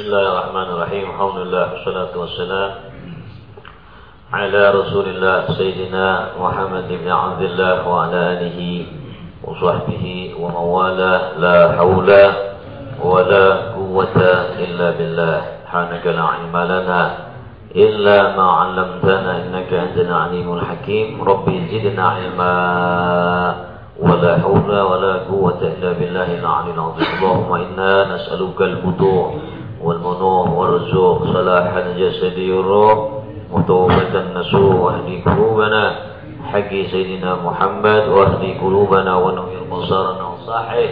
بسم الله الرحمن الرحيم الحمد لله والصلاة والسلام على رسول الله سيدنا محمد بن عبد الله وعلى آله وصحبه ومن والاه لا حول ولا قوة إلا بالله سبحانك لا علم لنا إلا ما علمتنا إنك أنت العليم الحكيم ربي زدنا علما ولا حول ولا قوة إلا بالله العلي العظيم اللهم إنا نسألك الفتوح والمنوح والرزوق صلاح الجسد والروح وتوبة النسوء وأهدي قلوبنا. حق سيدنا محمد وأهدي قلوبنا ونوير بصارنا وصاحي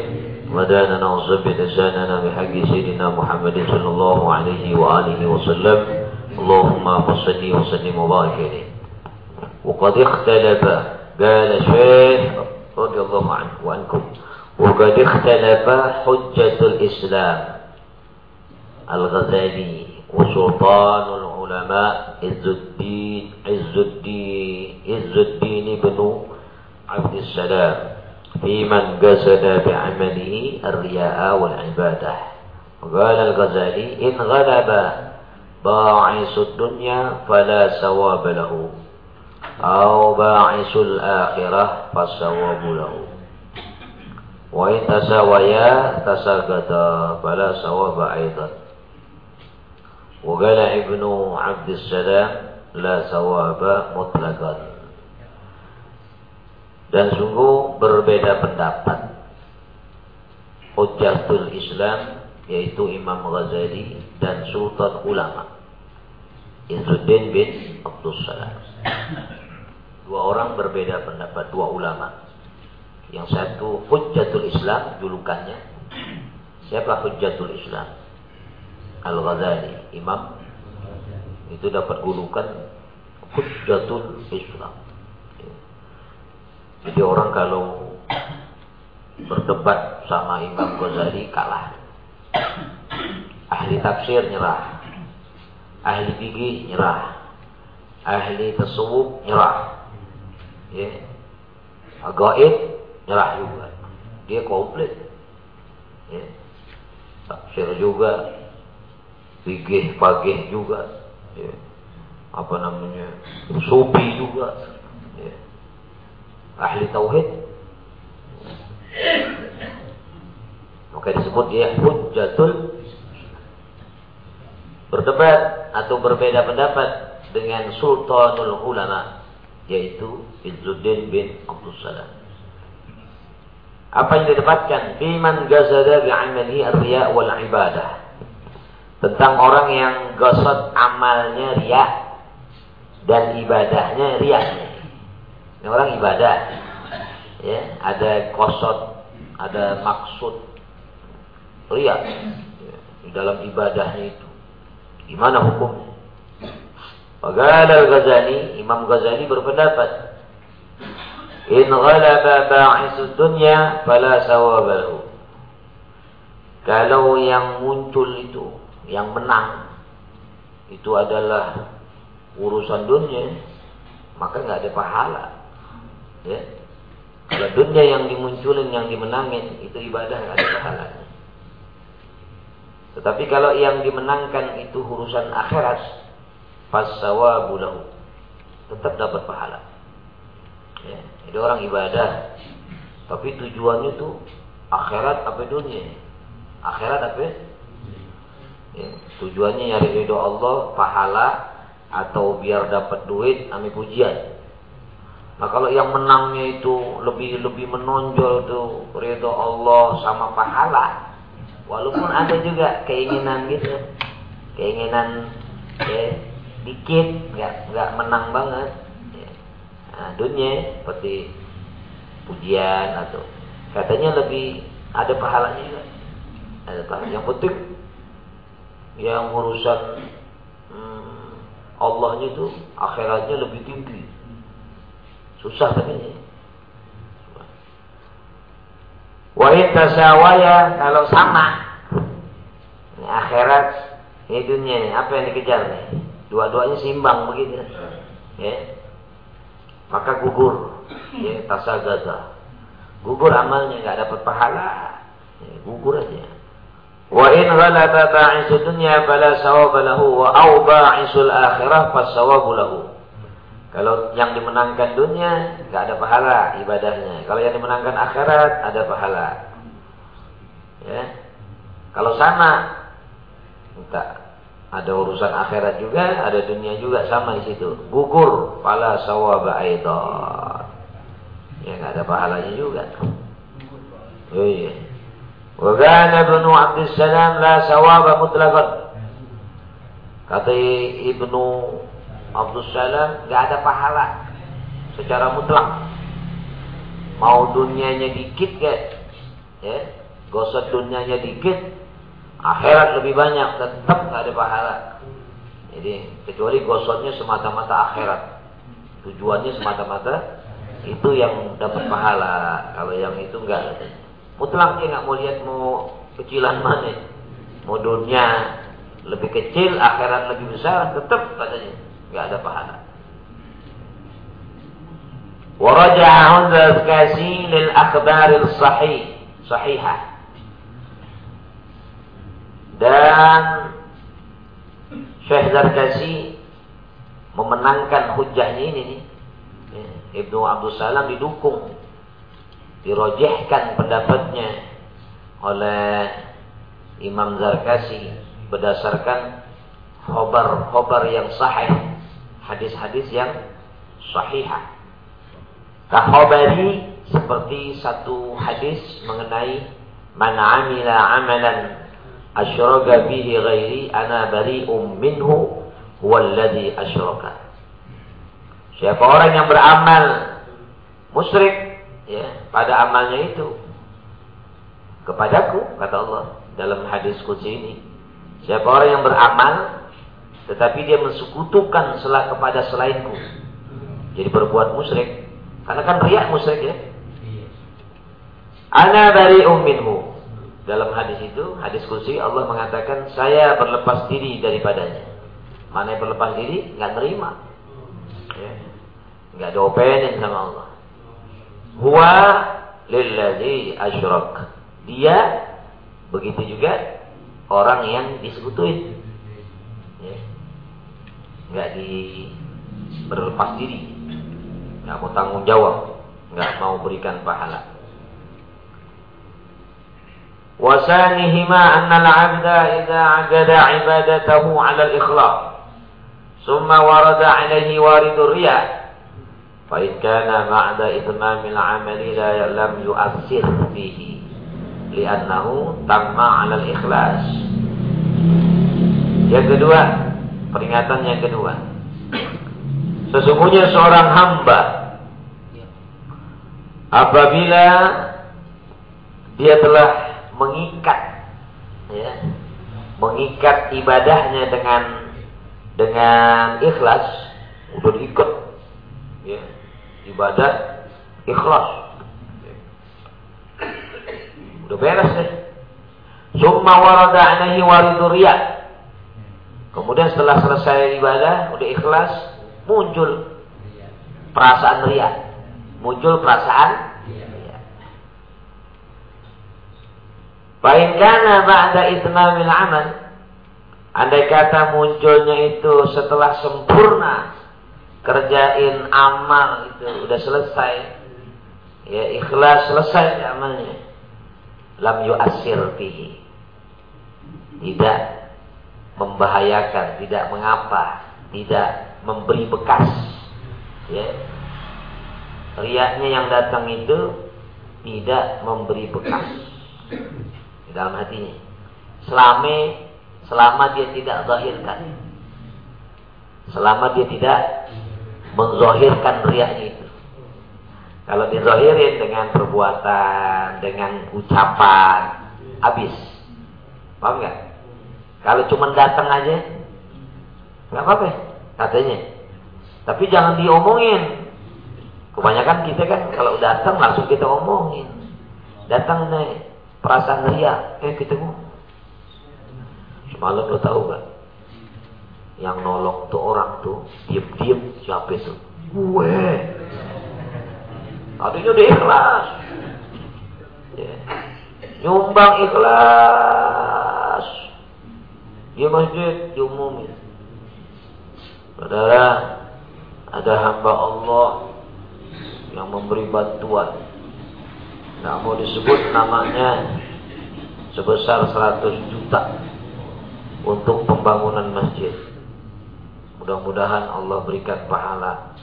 وداننا وثبت لساننا بحق سيدنا محمد صلى الله عليه وآله وسلم. اللهم صل وسلم وبارك عليه. وقد اختلف قال الشيخ رضي الله عنه وعنكم وقد اختلف حجة الإسلام. الغزالي وسلطان العلماء عز الدين عز الدين عز الدين بن عبد السلام في من قصد بعمله الرياء والعبادة. وقال الغزالي إن غلب باعث الدنيا فلا ثواب له أو باعث الآخرة فالثواب له. وإن تساويا تساقطا فلا ثواب أيضا. وقال ابن عبد السلام لا ثواب مطلقا dan sungguh berbeda pendapat Hujjatul Islam yaitu Imam Ghazali dan Sultan Ulama Izzuddin bin Abdul Salam dua orang berbeda pendapat dua ulama yang satu Hujjatul Islam julukannya siapa Hujjatul Islam Al-Ghazali Imam itu dapat julukan Hujjatul Islam. Jadi orang kalau berdebat sama Imam Ghazali kalah. Ahli tafsir nyerah. Ahli fikih nyerah. Ahli tasawuf nyerah. Ya. Gaib nyerah juga. Dia komplit. Ya. Tafsir juga fikih pagih juga. Ya. Apa namanya? Sufi juga. Ya. Ahli tauhid. Maka disebut dia hujjatul berdebat atau berbeda pendapat dengan sultanul ulama yaitu Izzuddin bin Abdul Salam. Apa yang didapatkan? Biman gazada bi'amalihi ar-riya wal ibadah tentang orang yang gosot amalnya riya dan ibadahnya riyanya ini orang ibadah. Ya ada kosot ada maksud riya ya, di dalam ibadahnya itu. Gimana hukumnya? Faqala al-Ghazali Imam Ghazali berpendapat In ghalaba ba'isud dunya fala sawabahu. Kalau yang muncul itu yang menang itu adalah urusan dunia maka nggak ada pahala ya. Kalau dunia yang dimunculin yang dimenangin itu ibadah nggak ada pahalanya. Tetapi kalau yang dimenangkan itu urusan akhirat fasawabu lahu tetap dapat pahala. Ya jadi orang ibadah tapi tujuannya tuh akhirat apa dunia? Akhirat apa ya, tujuannya nyari ridho Allah pahala atau biar dapat duit ambil pujian. Nah kalau yang menangnya itu lebih lebih menonjol tuh ridho Allah sama pahala walaupun ada juga keinginan gitu. Keinginan ya dikit nggak nggak menang banget. Ya. nah, dunia seperti pujian atau katanya lebih ada pahalanya juga. Ada pahala. Yang penting yang urusan hmm, Allahnya itu akhiratnya lebih tinggi. Susah tapi ini. Wa tasawaya kalau sama ini akhirat ini dunia nih apa yang dikejar nih? Dua-duanya simbang begitu. Ya. Maka gugur ya tasagaza gugur amalnya nggak dapat pahala ya, gugur aja Wa in ghalaba ba'isu dunya fala sawaba lahu wa au ba'isul akhirah lahu. Kalau yang dimenangkan dunia nggak ada pahala ibadahnya. Kalau yang dimenangkan akhirat ada pahala. Ya. Kalau sama enggak ada urusan akhirat juga, ada dunia juga sama di situ. Gugur pala sawaba aidan. Ya nggak ada pahalanya juga. Oh iya. Kana Ibnu Abdul Salam la sawaba mutlaqan. Kata Ibnu Abdul Salam nggak ada pahala secara mutlak. Mau dunianya dikit kayak ya, gosok dunianya dikit, akhirat lebih banyak tetap nggak ada pahala. Jadi kecuali gosoknya semata-mata akhirat. Tujuannya semata-mata itu yang dapat pahala. Kalau yang itu enggak mutlak dia nggak mau lihat mau kecilan mana. Mau dunia lebih kecil, akhirat lebih besar, tetap katanya nggak ada pahala. Waraja'a Kasi lil akhbar sahih sahihah. Dan Syekh Zarkasi memenangkan hujahnya ini nih. Ibnu Abdul Salam didukung dirojehkan pendapatnya oleh Imam Zarkasi berdasarkan khobar-khobar yang sahih hadis-hadis yang sahihah. Kahobari seperti satu hadis mengenai man amila amalan asyraka bihi ghairi ana bari'um minhu huwallazi asyraka. Siapa orang yang beramal musyrik ya pada amalnya itu. Kepadaku kata Allah dalam hadis kunci ini. Siapa orang yang beramal tetapi dia mensekutukan selah kepada selainku. Jadi berbuat musyrik. Karena kan riak musyrik ya. Ana dari minhu. Dalam hadis itu hadis kunci Allah mengatakan saya berlepas diri daripadanya. Mana yang berlepas diri? Nggak terima ya. nggak opening sama Allah huwa lilladzi asyrak. Dia begitu juga orang yang disekutuin. Ya. Enggak di berlepas diri. Enggak mau tanggung jawab, enggak mau berikan pahala. وثانيهما أن العبد إذا عقد عبادته على الإخلاص ثم ورد عليه وارد الرياء فإن كان بعد إتمام العمل لا لم يؤثر فيه لأنه تم على الإخلاص yang kedua peringatan yang kedua sesungguhnya seorang hamba apabila dia telah mengikat ya, mengikat ibadahnya dengan dengan ikhlas udah diikat ya ibadah ikhlas. Udah beres deh. Summa warada alaihi waridu. Kemudian setelah selesai ibadah, udah ikhlas, muncul perasaan riya. Muncul perasaan. Baik kana ba'da itmamil amal. Andai kata munculnya itu setelah sempurna kerjain amal itu udah selesai. Ya ikhlas selesai amalnya. Lam yu'asir bihi. Tidak membahayakan tidak mengapa tidak memberi bekas. Ya. Riaknya yang datang itu tidak memberi bekas. Di dalam hatinya. Selama selama dia tidak zahirkan. Selama dia tidak menzohirkan riaknya itu. Kalau dizohirin dengan perbuatan, dengan ucapan, habis. Paham nggak? Kalau cuma datang aja, nggak apa-apa katanya. Tapi jangan diomongin. Kebanyakan kita kan kalau datang langsung kita omongin. Datang nih perasaan ria, eh kita ngomong. Semalam lo tahu gak? Yang nolong tuh orang tuh diem-diem siapa itu gue artinya udah ikhlas ya. nyumbang ikhlas Di masjid diumumin. Saudara, ada hamba Allah yang memberi bantuan. Tidak mau disebut namanya sebesar 100 juta untuk pembangunan masjid. Mudah-mudahan Allah berikan pahala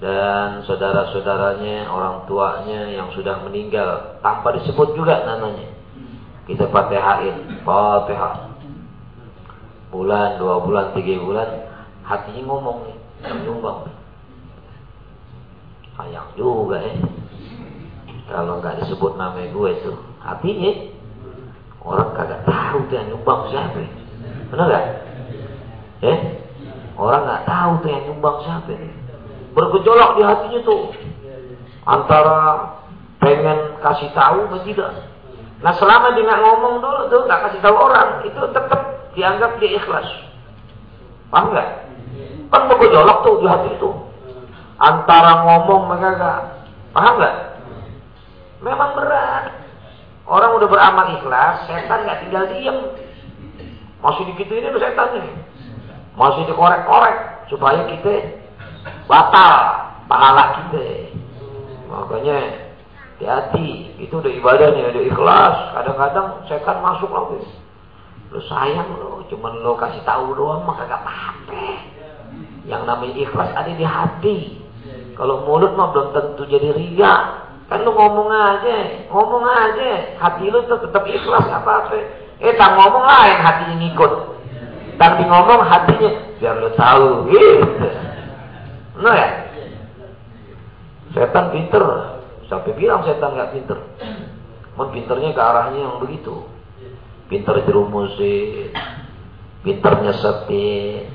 dan saudara-saudaranya, orang tuanya yang sudah meninggal tanpa disebut juga namanya. Kita fatihain, fatihah. Bulan, dua bulan, tiga bulan, hatinya ngomong nih, nyumbang. Sayang juga eh. Kalau nggak disebut nama gue itu, hatinya orang kagak tahu tuh yang nyumbang siapa. Benar gak? Eh? Orang nggak tahu tuh yang nyumbang siapa bergejolak di hatinya tuh antara pengen kasih tahu atau tidak. Nah selama dia nggak ngomong dulu tuh nggak kasih tahu orang itu tetap dianggap dia ikhlas. Paham nggak? Kan bergejolak tuh di hati itu antara ngomong mereka gak. Paham nggak? Memang berat. Orang udah beramal ikhlas, setan nggak tinggal diem. Masih dikit ini setan nih. Masih dikorek-korek supaya kita batal pahala kita. Makanya hati-hati, itu udah ibadah nih, udah ikhlas. Kadang-kadang setan masuk lagi. Lo sayang lo, cuman lo kasih tahu doang mah kagak apa-apa. Yang namanya ikhlas ada di hati. Kalau mulut mah belum tentu jadi ria. Kan lo ngomong aja, ngomong aja. Hati tuh tetap ikhlas apa-apa. Eh, tak ngomong lain hatinya ngikut. Tapi ngomong hatinya biar lo tahu gitu. Ya. Setan pinter. Sampai bilang setan nggak pinter. Mau pinternya ke arahnya yang begitu. Pinter jerumusin. Pinter nyesetin.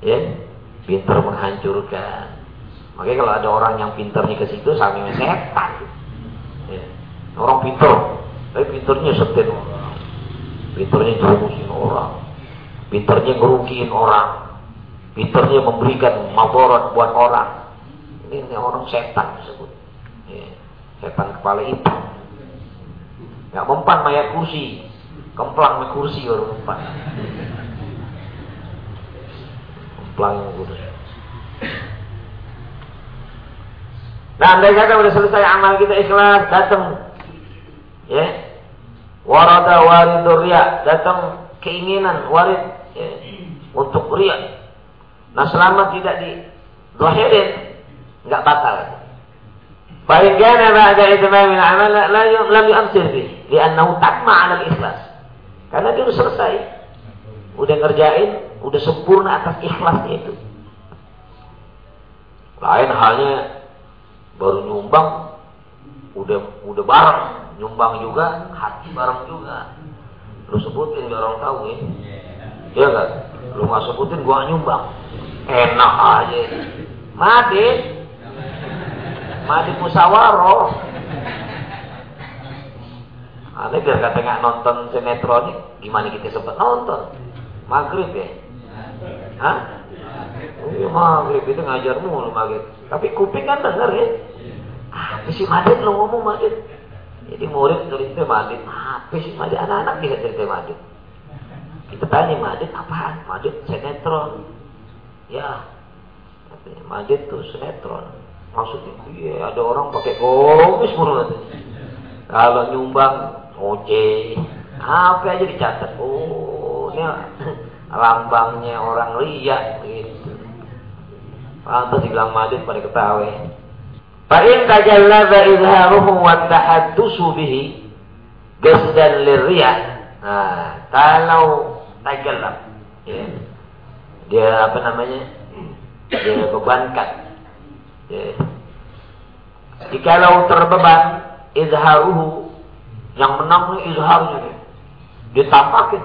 Ya. Pinter menghancurkan. Makanya kalau ada orang yang pinternya ke situ sama setan. Ya. Orang pinter. Tapi pinternya setin. Pinternya jerumusin orang. Pinternya ngerugiin orang pinternya memberikan maborat buat orang. Ini, ini orang setan disebut. Ya, setan kepala itu. Gak mempan mayat kursi. Kemplang mayat kursi baru mempan. Kemplang kursi. Nah, andai kata udah selesai amal kita ikhlas, datang. Ya. Warada waridur riya, datang keinginan warid ya, untuk riya Nah selama tidak di zahirin nggak batal. Baik kana ba'da itmam al-amal la lam yu'ansir bih li'annahu tamma 'ala al-ikhlas. Karena dia sudah selesai. Udah ngerjain, udah sempurna atas ikhlasnya itu. Lain halnya baru nyumbang udah udah bareng nyumbang juga hati bareng juga lu sebutin biar orang tahu ya iya kan lu nggak sebutin gua nyumbang. Enak aja. Madit madit musyawarah. Aneh biar kata nggak nonton sinetron gimana kita sempat nonton? Maghrib ya? Hah? Iya maghrib. Itu ngajar mulu maghrib. Tapi kuping kan denger ya. Apa sih madit lo ngomong madit jadi murid cerita madit apa sih madit anak-anak bisa cerita madit kita tanya madit apaan madit sinetron Ya, katanya Majid tuh sinetron. Maksudnya, iya ada orang pakai komis mulu Kalau nyumbang, oce, apa aja dicatat. Oh, ini lambangnya orang ria gitu. Pantas dibilang Majid pada ketawa. Fa'in tajallaba izharuhu wa tahaddusu bihi qasdan lirriyah. Nah, kalau tajallab ya. Dia apa namanya? Dia bebankan. Ya. jikalau terbeban izharuhu. Yang menang izharnya dia. Dia tampakin.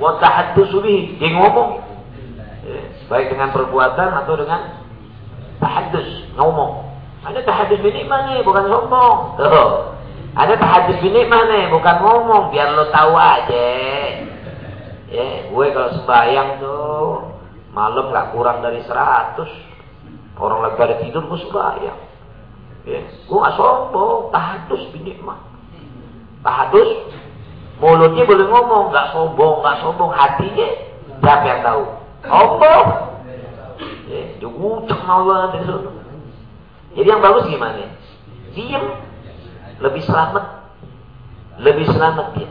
Wa dia ngomong. Ya. baik dengan perbuatan atau dengan tahaddus. Ngomong. Ada tahaddus bin nih bukan sombong. Tuh ada tahaddus bin nih bukan ngomong. Biar lo tahu aja Ya, gue kalau sembahyang tuh malam gak kurang dari 100. Orang lagi pada tidur gue sembahyang. Ya, gue gak sombong, tahadus binikmah. Tahadus Mulutnya boleh ngomong, nggak sombong, nggak sombong. Hatinya siapa yang tahu? Allah. Ya, juga Allah Jadi yang bagus gimana? Diam. Lebih selamat. Lebih selamat dia.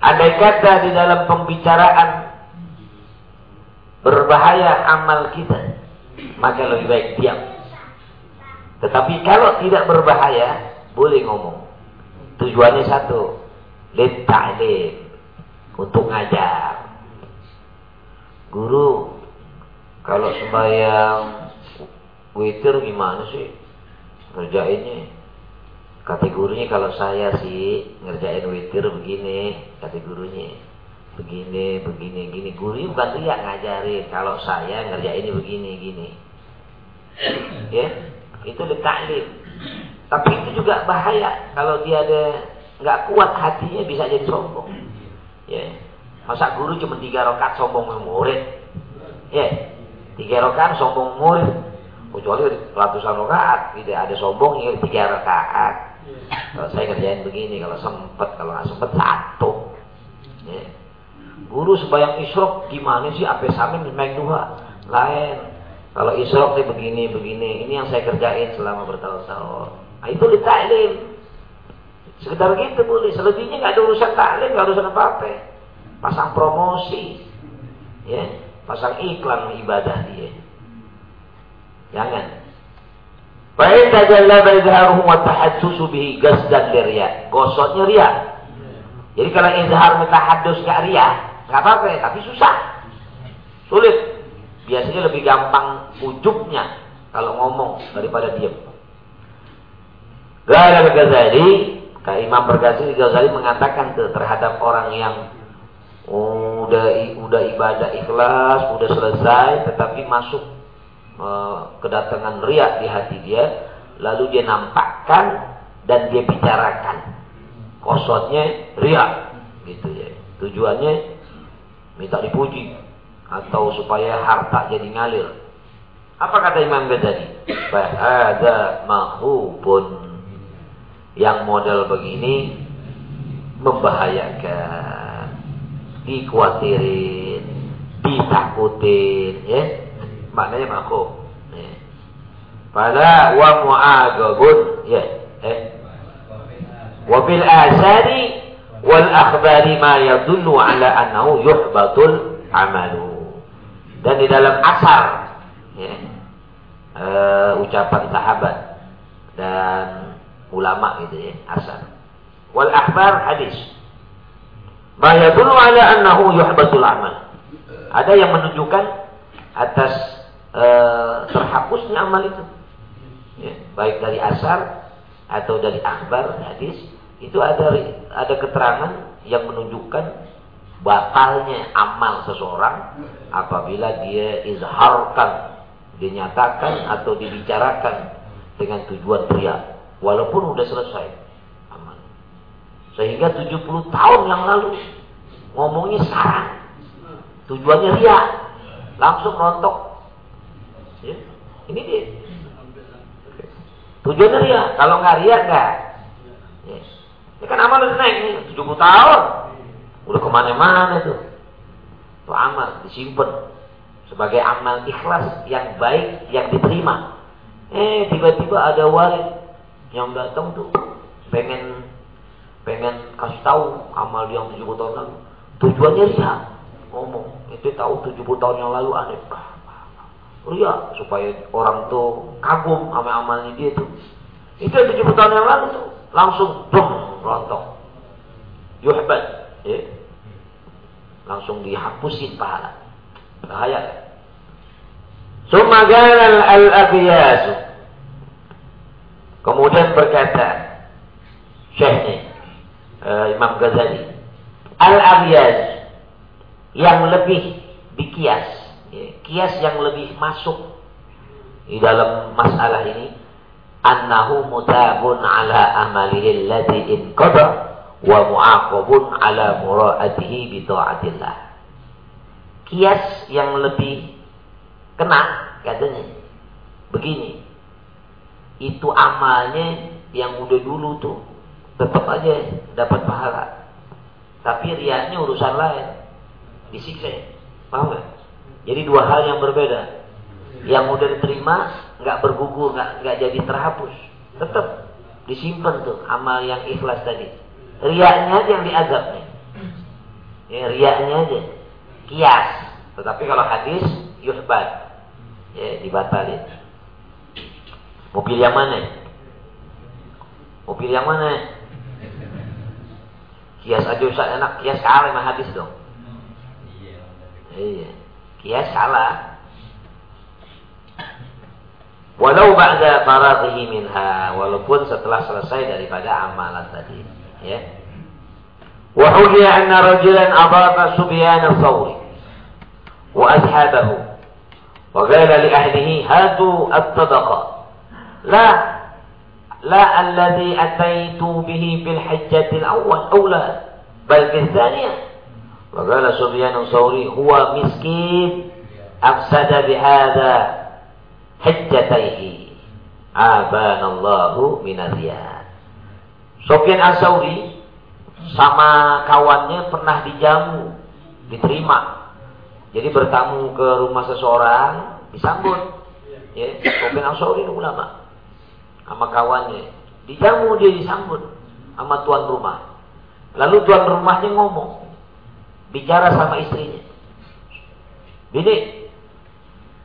Andai kata di dalam pembicaraan berbahaya amal kita, maka lebih baik diam. Tetapi kalau tidak berbahaya, boleh ngomong. Tujuannya satu, litta'lim, untuk ngajar. Guru, kalau sembahyang witir gimana sih ngerjainnya? Kata gurunya kalau saya sih ngerjain witir begini, kata gurunya. Begini, begini, gini. Guru bukan teriak ngajarin. Kalau saya ngerjain ini begini, gini. Ya, itu taklim. Tapi itu juga bahaya kalau dia ada nggak kuat hatinya bisa jadi sombong. Ya, masa guru cuma tiga rokat sombong murid. Ya, tiga rokat sombong murid. Kecuali ratusan rokaat, tidak ada sombong ya tiga rokaat. Kalau saya kerjain begini, kalau sempet, kalau nggak sempet satu. Ya. Guru sebayang isrok gimana sih? Apa samin main dua? Lain. Kalau isrok nih begini, begini. Ini yang saya kerjain selama bertahun-tahun. Nah, itu ditaklim. Sekedar gitu boleh. Selebihnya nggak ada urusan taklim, nggak ada urusan apa-apa. Pasang promosi, ya, pasang iklan ibadah dia. Jangan. Baik tajallaba izharuhu wa tahaddusu bihi gasdan lirya. Gosoknya ria. Jadi kalau izhar mutahaddus gak ria, enggak apa-apa, tapi susah. Sulit. Biasanya lebih gampang ujubnya kalau ngomong daripada diam. Gara Ghazali, Imam Berghazali Ghazali mengatakan terhadap orang yang udah udah ibadah ikhlas, udah selesai, tetapi masuk kedatangan riak di hati dia, lalu dia nampakkan dan dia bicarakan. Kosotnya riak, gitu ya. Tujuannya minta dipuji atau supaya harta jadi ngalir. Apa kata Imam Ghazali? Bahada mahubun yang model begini membahayakan, dikhawatirin, ditakutin, ya maknanya. Ya. Pada wa mu'agabun ya. Eh. Wa bil asari wal akhbari ma yadullu ala annahu yuhbatul amalu. Dan di dalam asar ya, uh, ucapan sahabat dan ulama gitu ya, asar. Wal akhbar hadis. Ma yadullu ala annahu yuhbatul amal. Ada yang menunjukkan atas e, terhapusnya amal itu. Ya, baik dari asar atau dari akbar hadis itu ada ada keterangan yang menunjukkan batalnya amal seseorang apabila dia izharkan, dinyatakan atau dibicarakan dengan tujuan pria walaupun sudah selesai amal. Sehingga 70 tahun yang lalu ngomongnya sarang. Tujuannya ria. Langsung rontok ini dia. Tujuannya ria. Kalau nggak ria nggak. Ini kan amal udah naik nih, 70 tahun. Udah ke mana-mana tuh. Itu amal disimpan sebagai amal ikhlas yang baik yang diterima. Eh tiba-tiba ada wali yang datang tuh pengen pengen kasih tahu amal dia yang 70 tahun lalu. Tujuannya ria. Ngomong, itu tahu 70 tahun yang lalu aneh ria supaya orang tuh kagum sama amalnya dia tuh. Itu yang 70 tahun yang lalu tuh langsung dong rontok. Yuhbad, ya. Langsung dihapusin pahala. Bahaya. Sumagalan al-abiyas. Kemudian berkata Syekhnya uh, Imam Ghazali, al-abiyas yang lebih dikias ya, kias yang lebih masuk di dalam masalah ini annahu mutabun ala amalihi alladhi inqada wa mu'aqabun ala mura'atihi bi ta'atillah kias yang lebih kena katanya begini itu amalnya yang udah dulu tuh tetap aja dapat pahala. Tapi riaknya urusan lain. Disiksa. Paham gak? Jadi dua hal yang berbeda. Yang mudah diterima, nggak bergugur, nggak nggak jadi terhapus. Tetap disimpan tuh amal yang ikhlas tadi. Riaknya aja yang diazab nih. Ya, riaknya aja. Kias. Tetapi kalau hadis, yuhbat. Ya, dibatalin. Mobil yang mana? Mobil yang mana? Kias aja usah enak, kias kalah sama hadis dong. Iya. Kias salah. Walau ba'da faraghihi minha, walaupun setelah selesai daripada amalan tadi, ya. Wa hujiya anna rajulan adafa subyan al-thawri wa ashabahu wa qala li ahlihi hatu at-tadaqa la la alladhi ataitu bihi bil hajjati al-awwal awla bal bil thaniyah wa qala subyan al-thawri huwa miskin afsada bihadha hajjataihi abanallahu minariyah Sofyan As-Sauri sama kawannya pernah dijamu diterima. Jadi bertamu ke rumah seseorang disambut. Ya Sofyan As-Sauri itu ulama. Sama kawannya. Dijamu dia disambut sama tuan rumah. Lalu tuan rumahnya ngomong bicara sama istrinya Bini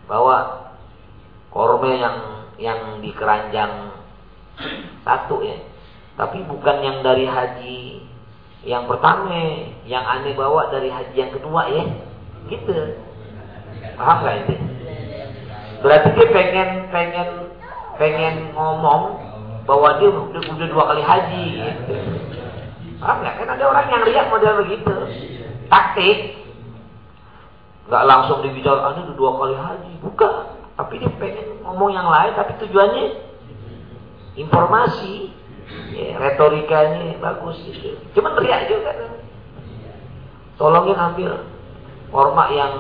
bahwa korme yang yang di keranjang satu ya. Tapi bukan yang dari haji yang pertama, yang aneh bawa dari haji yang kedua ya. Gitu. Paham gak itu? Berarti dia pengen pengen pengen ngomong bahwa dia udah, udah dua kali haji gitu. Paham gak? Kan ada orang yang lihat model begitu. Taktik. Gak langsung dibicara, ini udah dua kali haji. Bukan. Tapi dia pengen ngomong yang lain, tapi tujuannya informasi, ya, retorikanya bagus gitu. Cuman teriak juga kan. Tolongin ambil forma yang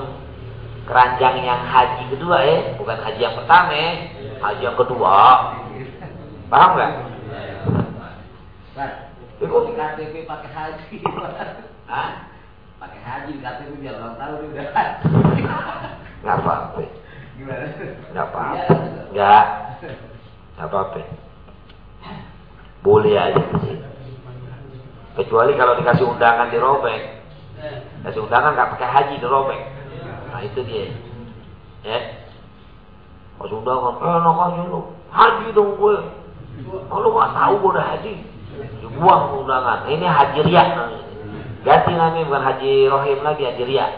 keranjang yang haji kedua ya, bukan haji yang pertama ya, haji yang kedua. Paham nggak? Itu di KTP pakai haji. Hah? Pakai haji di KTP biar orang tahu dia udah haji. Nggak apa-apa. Gimana? Nggak apa-apa. Nggak. Nggak apa-apa. Boleh aja sih. Kecuali kalau dikasih undangan dirobek. Kasih undangan nggak pakai haji dirobek. Nah itu dia. Ya. Kasih undangan, eh enak aja lu. Haji dong gue. Lu nggak tahu gue udah haji. Dibuang undangan. Ini haji riak namanya. Ganti namanya bukan haji rohim lagi, haji riak.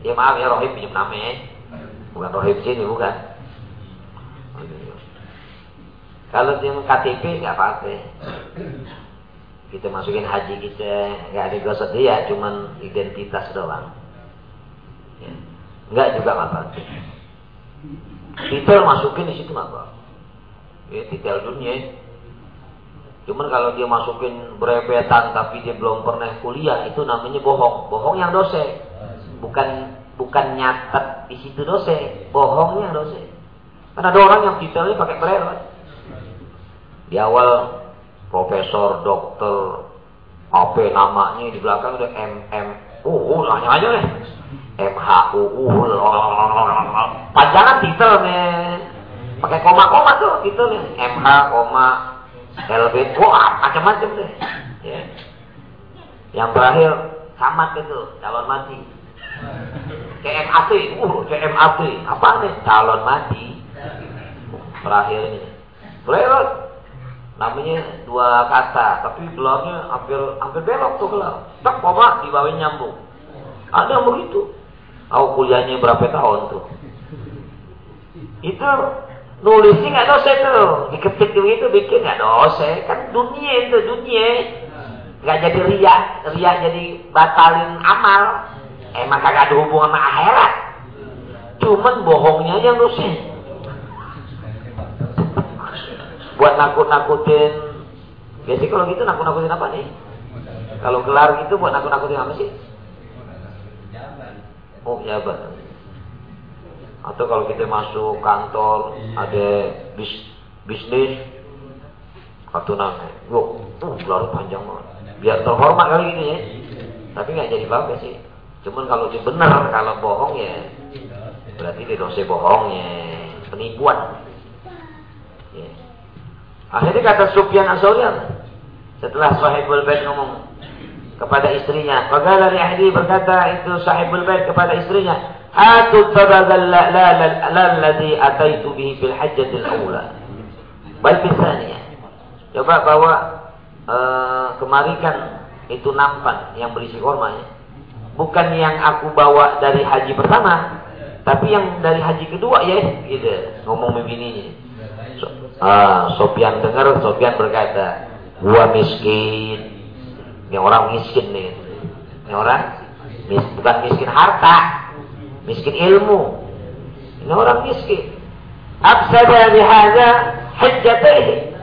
Ya maaf ya rohim pinjam namanya. Bukan rohim sini, bukan. Kalau yang KTP nggak apa-apa. Kita masukin haji kita nggak ada gosok dia, cuman identitas doang. Ya. Nggak juga apa-apa. Titel masukin di situ nggak apa. Ya, titel dunia. Cuman kalau dia masukin berebetan tapi dia belum pernah kuliah itu namanya bohong. Bohong yang dosa. Bukan bukan nyatet di situ dosa, bohongnya dosa. Karena ada orang yang detailnya pakai brewet. Di awal profesor, dokter, apa namanya di belakang udah MM, uh, nanya aja deh. MHU, panjangan titelnya. Pakai koma-koma tuh titelnya. MH, koma, LB, wah macam-macam deh. Ya. Yang terakhir sama itu calon mati. CMAT, uh, CMAT, apa nih? Calon mati. Terakhir ini. Belok. Namanya dua kata, tapi gelarnya hampir hampir belok tuh gelar. Tak koma di bawah nyambung. Ada yang begitu. Tahu kuliahnya berapa tahun tuh? Itu nulisnya nggak dosa tuh. Diketik begitu bikin nggak dosa. Kan dunia itu dunia. Nggak jadi riak, riak jadi batalin amal. Emang kagak ada hubungan sama akhirat. Cuman bohongnya aja dosa. Buat nakut-nakutin. Biasanya kalau gitu nakut-nakutin apa nih? Kalau gelar gitu buat nakut-nakutin apa sih? Oh, betul. Atau kalau kita masuk kantor ada bis, bisnis Waktu nanya, yo, tuh larut panjang banget. Biar terhormat kali ini ya. Tapi nggak jadi bagus sih. Cuman kalau dia benar, kalau bohong ya berarti dia dosa bohongnya, penipuan. Ya. Akhirnya kata Sufyan Asaurian setelah Sahibul Bait ngomong kepada istrinya, Fagala li ahli berkata itu Sahibul Bait kepada istrinya, Atu tabadal lalladhi ataitu bihi fil hajjatil awla. Bal bisaniya. Coba bawa uh, kemarikan itu nampan yang berisi korma ya. Bukan yang aku bawa dari haji pertama, tapi yang dari haji kedua ya, gitu. Ngomong begini. So, ah, Sopian dengar, Sopian berkata, gua miskin. Ini orang miskin nih. Ini orang mis, bukan miskin harta, miskin ilmu. Ini orang miskin. Absada bihada hajjataihi.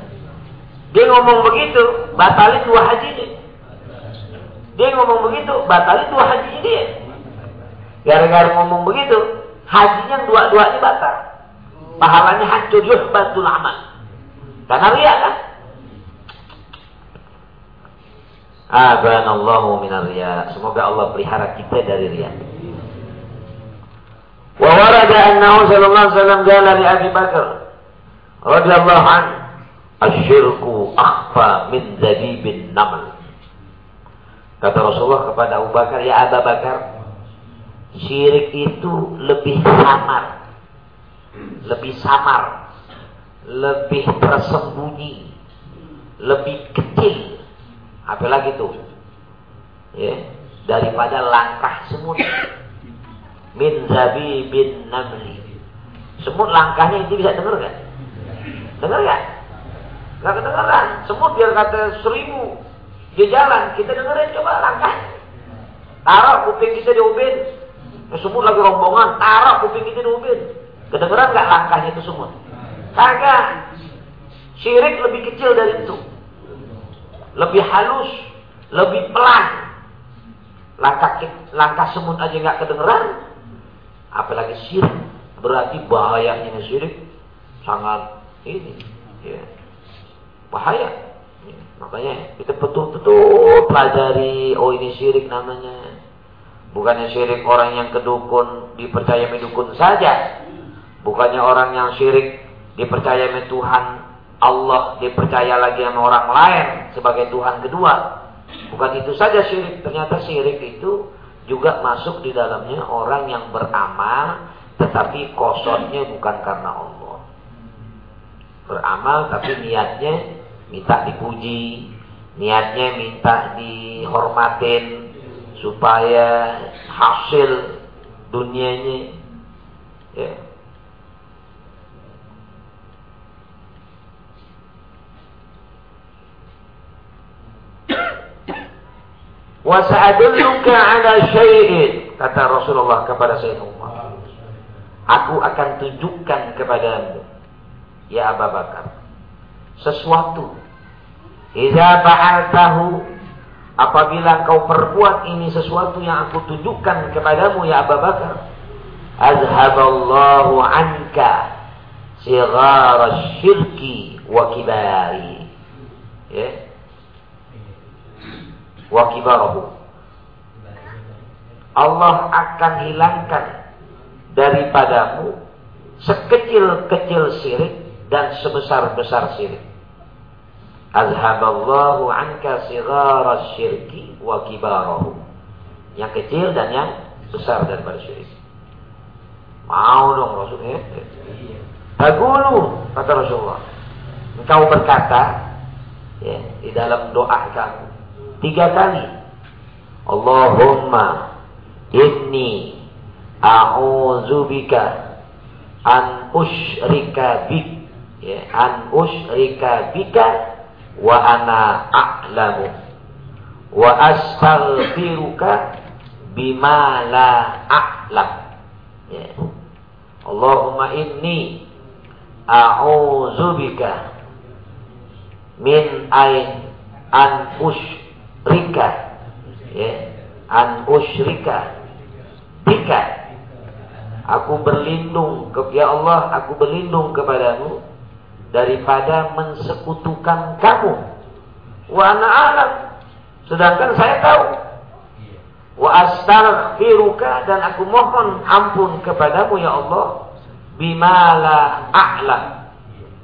Dia ngomong begitu, batalin dua haji ini. Dia ngomong begitu, batalin dua haji ini. Gara-gara ngomong begitu, hajinya dua-dua ini batal. Pahalanya hancur yuhbatul amal. Karena riak kan? Abanallahu minar riya. Semoga Allah pelihara kita dari riya. Wa warada annahu sallallahu alaihi wasallam qala li Abi Bakar radhiyallahu an asyirku akhfa min zabibin naml. Kata Rasulullah kepada Abu Bakar, ya Abu Bakar, syirik itu lebih samar. Lebih samar. Lebih tersembunyi. Lebih kecil Apalagi tuh? Ya, daripada langkah semut. Min bin namli. Semut langkahnya itu bisa dengar kan? Dengar gak? Gak kedengeran. Semut biar kata seribu. Dia jalan, kita dengerin coba langkah. Taruh kuping kita di ubin. Semut lagi rombongan, taruh kuping kita di ubin. Kedengeran gak langkahnya itu semut? Kagak. Syirik lebih kecil dari itu lebih halus, lebih pelan. Langkah langkah semut aja nggak kedengeran, apalagi syirik. Berarti bahayanya syirik sangat ini, ya. bahaya. Ya. Makanya kita betul-betul pelajari, oh ini syirik namanya. Bukannya syirik orang yang kedukun dipercaya dukun saja. Bukannya orang yang syirik dipercaya Tuhan Allah dipercaya lagi sama orang lain sebagai Tuhan kedua. Bukan itu saja syirik, ternyata syirik itu juga masuk di dalamnya orang yang beramal tetapi kosotnya bukan karena Allah. Beramal tapi niatnya minta dipuji, niatnya minta dihormatin supaya hasil dunianya ya, Wa sa'adulluka ala syai'in kata Rasulullah kepada Sayyidina Umar. Aku akan tunjukkan kepadamu ya Abu Bakar sesuatu. Idza fa'altahu apabila kau perbuat ini sesuatu yang aku tunjukkan kepadamu ya Abu Bakar azhaballahu anka sighara syirki wa kibari ya wa kibarahu. Allah akan hilangkan daripadamu sekecil-kecil syirik dan sebesar-besar syirik. Azhaballahu anka sighara syirki wa kibarahu. Yang kecil dan yang besar daripada syirik. Mau dong Rasulnya. Bagulu kata Rasulullah. Engkau berkata ya, di dalam doa kamu Tiga kali. Allahumma inni a'udzubika an usyrika bik ya an usyrika bika wa ana a'lamu wa astaghfiruka bima la a'lam ya Allahumma inni a'udzubika min ain an ush rika ya an usyrika bika aku berlindung ke ya Allah aku berlindung kepadamu daripada mensekutukan kamu. Wa ana alam. Sedangkan saya tahu. Wa astaghfiruka dan aku mohon ampun kepadamu ya Allah bimala a'lam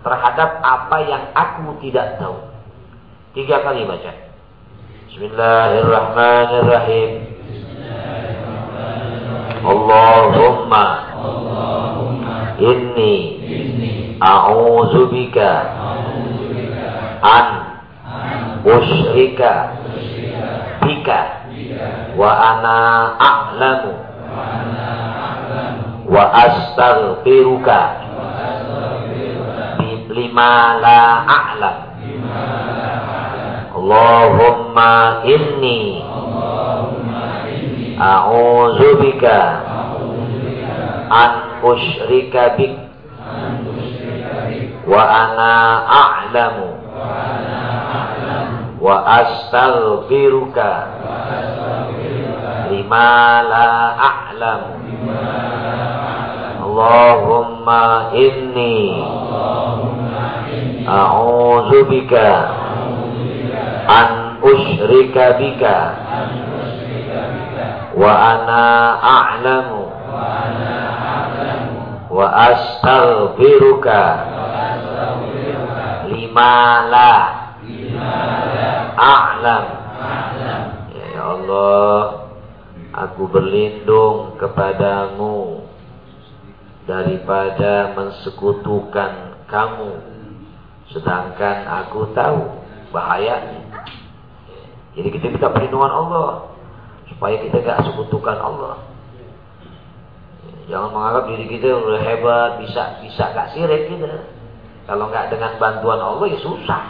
terhadap apa yang aku tidak tahu. Tiga kali baca. Bismillahirrahmanirrahim. Allahumma inni a'udzu bika an usyrika bika wa ana a'lamu wa astaghfiruka lima la a'lam Allahumma inni a'udzu bika an usyrika bik wa ana a'lamu wa astaghfiruka lima la a'lamu Allahumma inni a'udzu bika an usyrika bika. Wa ana a'lamu. Wa astaghfiruka. Lima la. A'lam. Ya Allah aku berlindung kepadamu daripada mensekutukan kamu. Sedangkan aku tahu bahayanya jadi kita minta perlindungan Allah supaya kita gak sekutukan Allah jangan menganggap diri kita udah hebat bisa bisa gak sirik kita kalau nggak dengan bantuan Allah ya susah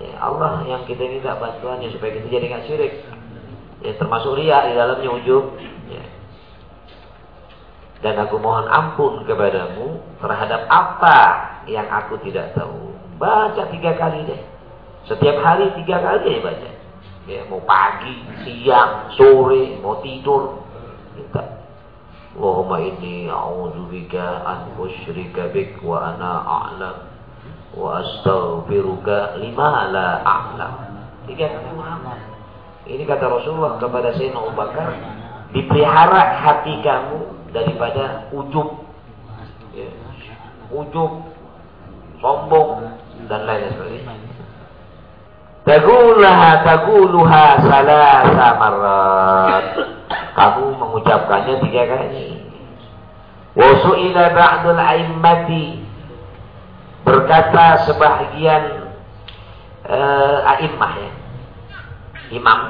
ya, Allah yang kita minta bantuannya supaya kita jadi gak sirik ya termasuk ria di dalamnya ujub dan aku mohon ampun kepadamu terhadap apa yang aku tidak tahu. Baca tiga kali deh. Setiap hari tiga kali ya baca. Ya, mau pagi, siang, sore, mau tidur. Kita. Allahumma inni a'udzubika an usyrika bik wa ana a'lam wa astaghfiruka lima la a'lam. Tiga Muhammad. Ini kata Rasulullah kepada Sayyidina Abu Bakar, dipelihara hati kamu daripada ujub ya. ujub sombong dan lain sebagainya Tagulaha taguluha salasa marat. Kamu mengucapkannya tiga kali. Wasu'ila ba'dul a'immati. Berkata sebahagian uh, a'immah ya. Imam.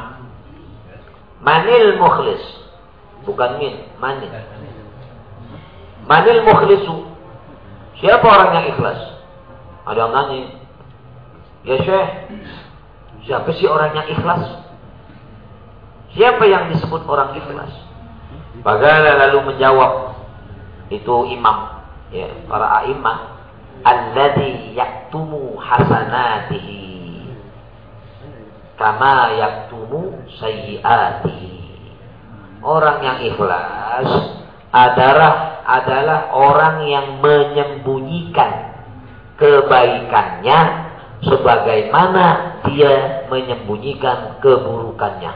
Manil mukhlis. Bukan min, manil. Manil mukhlisu. Siapa orang yang ikhlas? Ada yang nanya. Ya Syekh, siapa sih orang yang ikhlas? Siapa yang disebut orang ikhlas? Bagala lalu menjawab itu imam ya para a'immah alladzi yaktumu hasanatihi kama yaktumu sayyiatihi orang yang ikhlas adalah adalah orang yang menyembunyikan kebaikannya sebagaimana dia menyembunyikan keburukannya.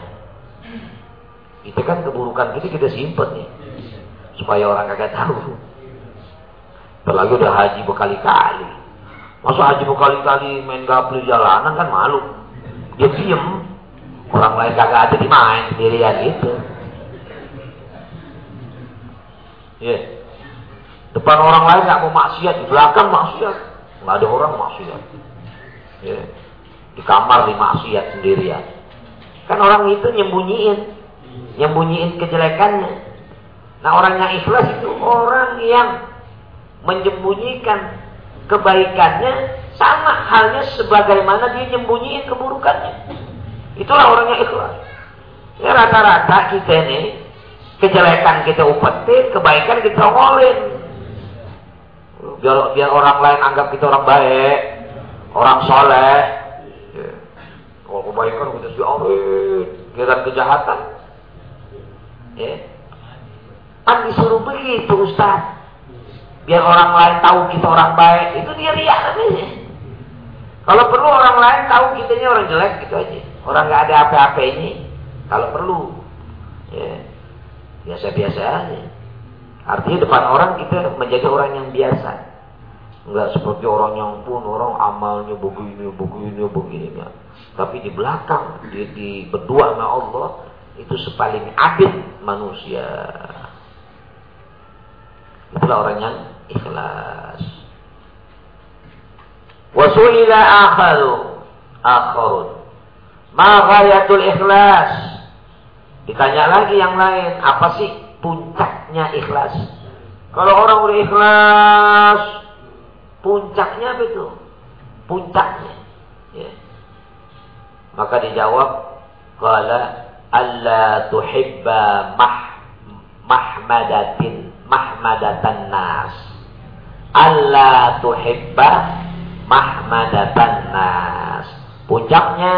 Itu kan keburukan kita kita simpen ya. Supaya orang kagak tahu. Apalagi udah haji berkali-kali. Masa haji berkali-kali main gapli jalanan kan malu. Dia diem. Orang lain kagak ada di main sendirian itu. Ya. Yeah. Depan orang lain nggak mau maksiat, di belakang maksiat. Nggak ada orang maksiat. Ya. Di kamar di maksiat sendirian. Kan orang itu nyembunyiin. Nyembunyiin kejelekannya. Nah orang yang ikhlas itu orang yang menyembunyikan kebaikannya sama halnya sebagaimana dia nyembunyiin keburukannya. Itulah orang yang ikhlas. Ya rata-rata kita ini kejelekan kita umpetin, kebaikan kita ngolin. Biar, biar orang lain anggap kita orang baik, orang soleh. Kalau kebaikan kita siarin, kira kejahatan. Ya. Kan disuruh begitu Ustaz. biar orang lain tahu kita orang baik, itu dia riak namanya. Kalau perlu orang lain tahu kita ini orang jelek gitu aja. Orang nggak ada apa-apa ini, kalau perlu, ya biasa-biasa aja. Artinya depan orang kita menjadi orang yang biasa. Enggak seperti orang yang pun orang amalnya begini, begini, begini. Ya. Tapi di belakang, di, di berdua sama Allah, itu sepaling abid manusia. Itulah orang yang ikhlas. Wasu'ila akharu akharun. Ma ghayatul ikhlas? Ditanya lagi yang lain, apa sih puncaknya ikhlas? Kalau orang udah ikhlas, puncaknya apa itu? Puncaknya. Ya. Maka dijawab, Qala alla tuhibba mah mahmadatin mahmadatan nas. Alla tuhibba mahmadatan nas. Puncaknya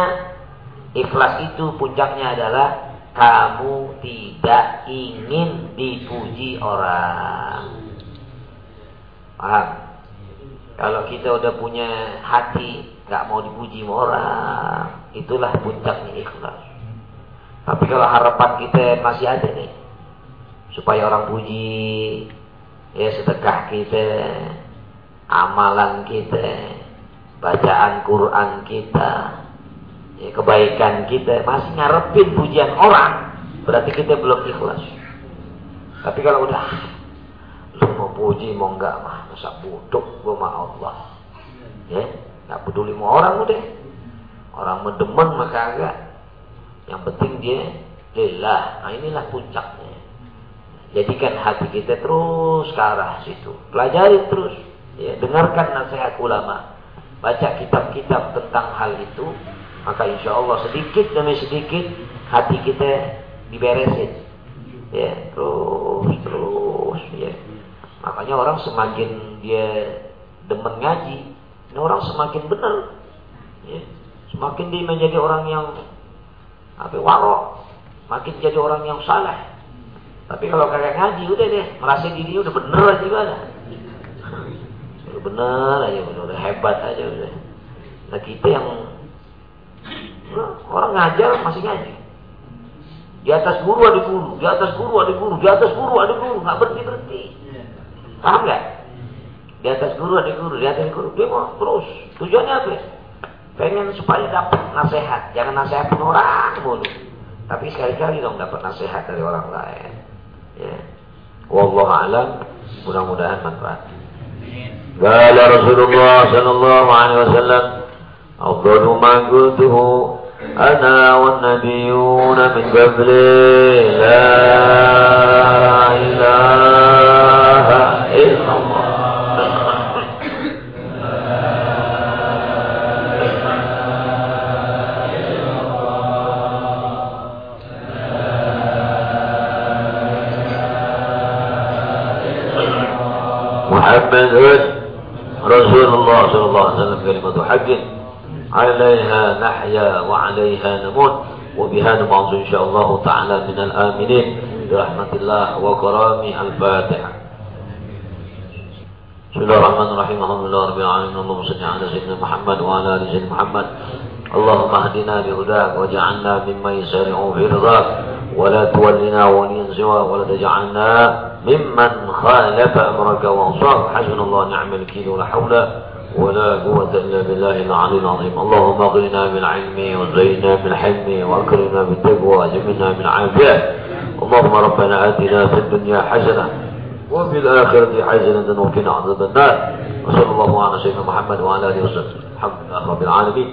ikhlas itu puncaknya adalah kamu tidak ingin dipuji orang. Paham? Kalau kita udah punya hati nggak mau dipuji orang, itulah puncaknya ikhlas. Tapi kalau harapan kita masih ada nih, supaya orang puji ya sedekah kita amalan kita bacaan Quran kita ya, kebaikan kita masih ngarepin pujian orang berarti kita belum ikhlas tapi kalau udah mau puji mau enggak mah masa bodoh gua mah Allah ya nggak peduli mau orang udah orang mendemen maka enggak yang penting dia lillah nah inilah puncaknya Jadikan hati kita terus ke arah situ. Pelajari terus. Ya, dengarkan nasihat ulama. Baca kitab-kitab tentang hal itu. Maka insya Allah sedikit demi sedikit hati kita diberesin. Ya, terus, terus. Ya. Makanya orang semakin dia demen ngaji, ini orang semakin benar. Ya. Semakin dia menjadi orang yang apa warok, makin jadi orang yang saleh. Tapi kalau kagak ngaji udah deh, merasa diri udah bener aja gimana? Udah bener aja, udah, udah hebat aja udah. Nah kita yang orang ngajar masih ngaji. Di atas guru ada guru, di atas guru ada guru, di atas guru ada guru, nggak berhenti berhenti. Paham nggak? Di atas guru ada guru, di atas guru dia mau terus. Tujuannya apa? Pengen supaya dapat nasihat, jangan nasihat orang mulu. Tapi sekali-kali dong dapat nasihat dari orang lain. Ya. Wallahu alam. Mudah-mudahan manfaat. Qala Rasulullah sallallahu alaihi wasallam, "Afdalu ma qultuhu ana wan nabiyyuna min qabli la حق عليها نحيا وعليها نموت. وبها نبعث إن شاء الله تعالى من الآمنين برحمة الله وكرام الفاتحة. بسم الله الرحمن الرحيم. الحمد لله رب العالمين. اللهم صل على سيدنا محمد وعلى آل سيدنا محمد. اللهم اهدنا بهداك واجعلنا ممن يسارع في رضاك. ولا تولنا وليا سواك. ولا تجعلنا ممن خالف أمرك وأصاب حسبنا الله نعم الكيل ولا حول ولا قوة إلا بالله العلي العظيم. اللهم اغننا بالعلم وزينا بالحلم وأكرمنا بالتقوى وجملنا بالعافية اللهم ربنا آتنا في الدنيا حسنة وفي الآخرة حسنة وقنا عذاب النار. وصلى الله على سيدنا محمد وعلى آله وصحبه. الحمد لله رب العالمين.